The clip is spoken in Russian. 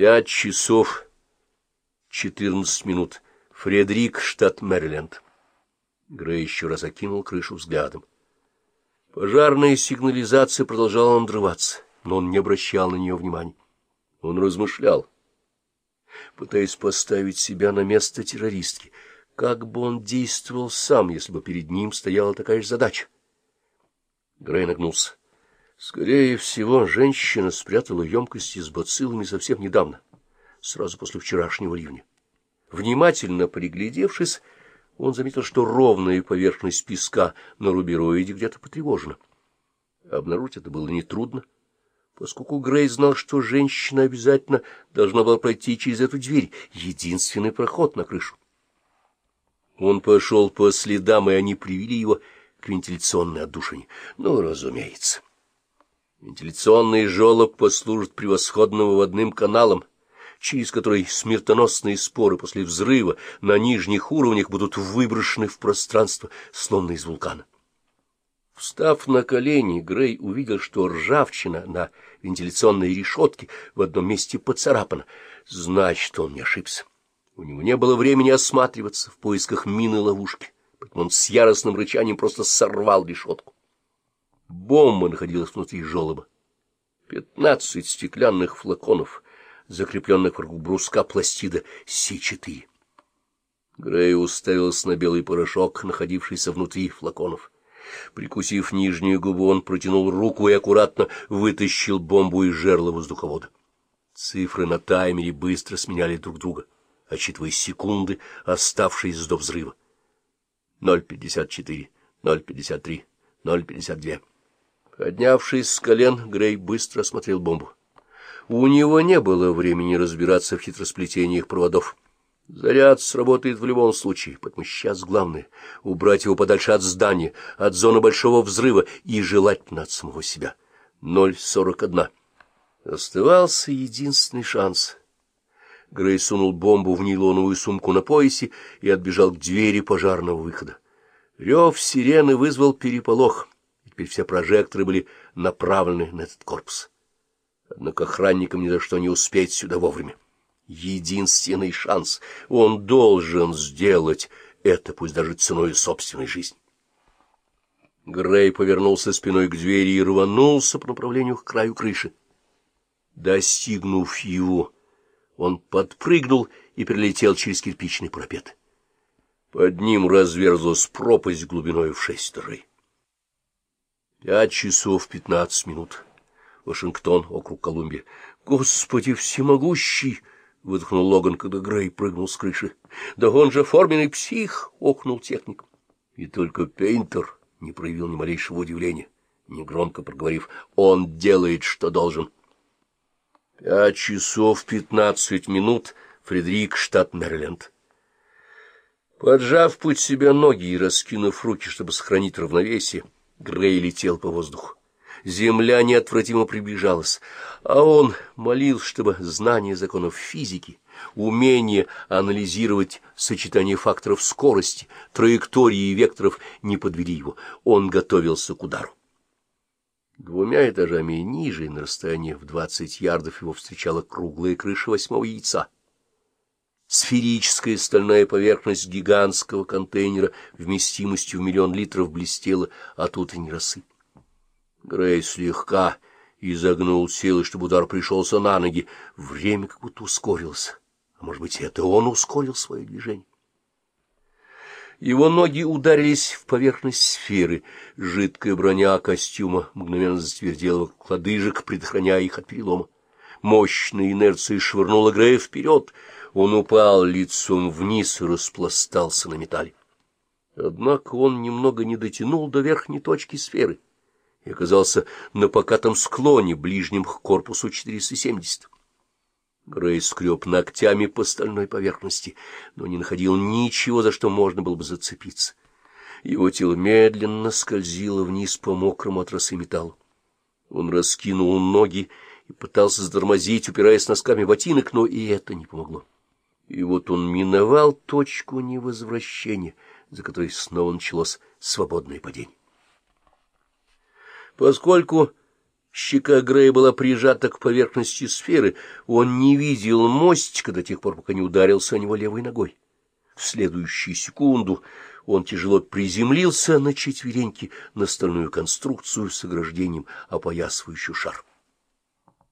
Пять часов четырнадцать минут. Фредерик, штат Мэриленд. Грей еще раз окинул крышу взглядом. Пожарная сигнализация продолжала надрываться, но он не обращал на нее внимания. Он размышлял, пытаясь поставить себя на место террористки. Как бы он действовал сам, если бы перед ним стояла такая же задача? Грей нагнулся. Скорее всего, женщина спрятала емкости с бациллами совсем недавно, сразу после вчерашнего ливня. Внимательно приглядевшись, он заметил, что ровная поверхность песка на рубероиде где-то потревожена. Обнаружить это было нетрудно, поскольку Грей знал, что женщина обязательно должна была пройти через эту дверь, единственный проход на крышу. Он пошел по следам, и они привели его к вентиляционной отдушине. Ну, разумеется. Вентиляционный желоб послужит превосходным выводным каналом, через который смертоносные споры после взрыва на нижних уровнях будут выброшены в пространство, словно из вулкана. Встав на колени, Грей увидел, что ржавчина на вентиляционной решетке в одном месте поцарапана. Значит, он не ошибся. У него не было времени осматриваться в поисках мины-ловушки, поэтому он с яростным рычанием просто сорвал решетку. Бомба находилась внутри желоба. Пятнадцать стеклянных флаконов, закрепленных вокруг бруска пластида С4. Грей уставился на белый порошок, находившийся внутри флаконов. Прикусив нижнюю губу, он протянул руку и аккуратно вытащил бомбу из жерла воздуховода. Цифры на таймере быстро сменяли друг друга, отсчитывая секунды, оставшиеся до взрыва. 0,54, 0,53, 0,52. Поднявшись с колен, Грей быстро осмотрел бомбу. У него не было времени разбираться в хитросплетениях проводов. Заряд сработает в любом случае, поэтому сейчас главное — убрать его подальше от здания, от зоны большого взрыва и желательно от самого себя. Ноль сорок одна. Оставался единственный шанс. Грей сунул бомбу в нейлоновую сумку на поясе и отбежал к двери пожарного выхода. Рев сирены вызвал переполох — Теперь все прожекторы были направлены на этот корпус. Однако охранникам ни за что не успеть сюда вовремя. Единственный шанс. Он должен сделать это, пусть даже ценой собственной жизни. Грей повернулся спиной к двери и рванулся по направлению к краю крыши. Достигнув его, он подпрыгнул и прилетел через кирпичный парапет. Под ним разверзлась пропасть глубиной в шесть рей. Пять часов пятнадцать минут. Вашингтон, округ Колумбия. Господи всемогущий! — выдохнул Логан, когда Грей прыгнул с крыши. — Да он же форменный псих! — охнул техник. И только Пейнтер не проявил ни малейшего удивления, негромко проговорив, «Он делает, что должен». Пять часов пятнадцать минут. Фредерик, штат Мэриленд. Поджав под себя ноги и раскинув руки, чтобы сохранить равновесие, Грей летел по воздуху. Земля неотвратимо приближалась, а он молил, чтобы знание законов физики, умение анализировать сочетание факторов скорости, траектории и векторов не подвели его. Он готовился к удару. Двумя этажами ниже, на расстоянии в двадцать ярдов, его встречала круглая крыша восьмого яйца. Сферическая стальная поверхность гигантского контейнера вместимостью в миллион литров блестела от утренней росы. Грей слегка изогнул силы, чтобы удар пришелся на ноги. Время как будто ускорилось. А может быть, это он ускорил свое движение? Его ноги ударились в поверхность сферы. Жидкая броня костюма мгновенно затвердела вокруг лодыжек, предохраняя их от перелома. Мощная инерция швырнула Грея вперед — он упал лицом вниз и распластался на металле. Однако он немного не дотянул до верхней точки сферы и оказался на покатом склоне, ближнем к корпусу 470. Грей скреб ногтями по стальной поверхности, но не находил ничего, за что можно было бы зацепиться. Его тело медленно скользило вниз по мокрому от росы металлу. Он раскинул ноги и пытался затормозить, упираясь носками ботинок, но и это не помогло. И вот он миновал точку невозвращения, за которой снова началось свободное падение. Поскольку Щека Грея была прижата к поверхности сферы. Он не видел мостика до тех пор, пока не ударился о него левой ногой. В следующую секунду он тяжело приземлился на четвереньки на стальную конструкцию с ограждением, опоясывающую шар.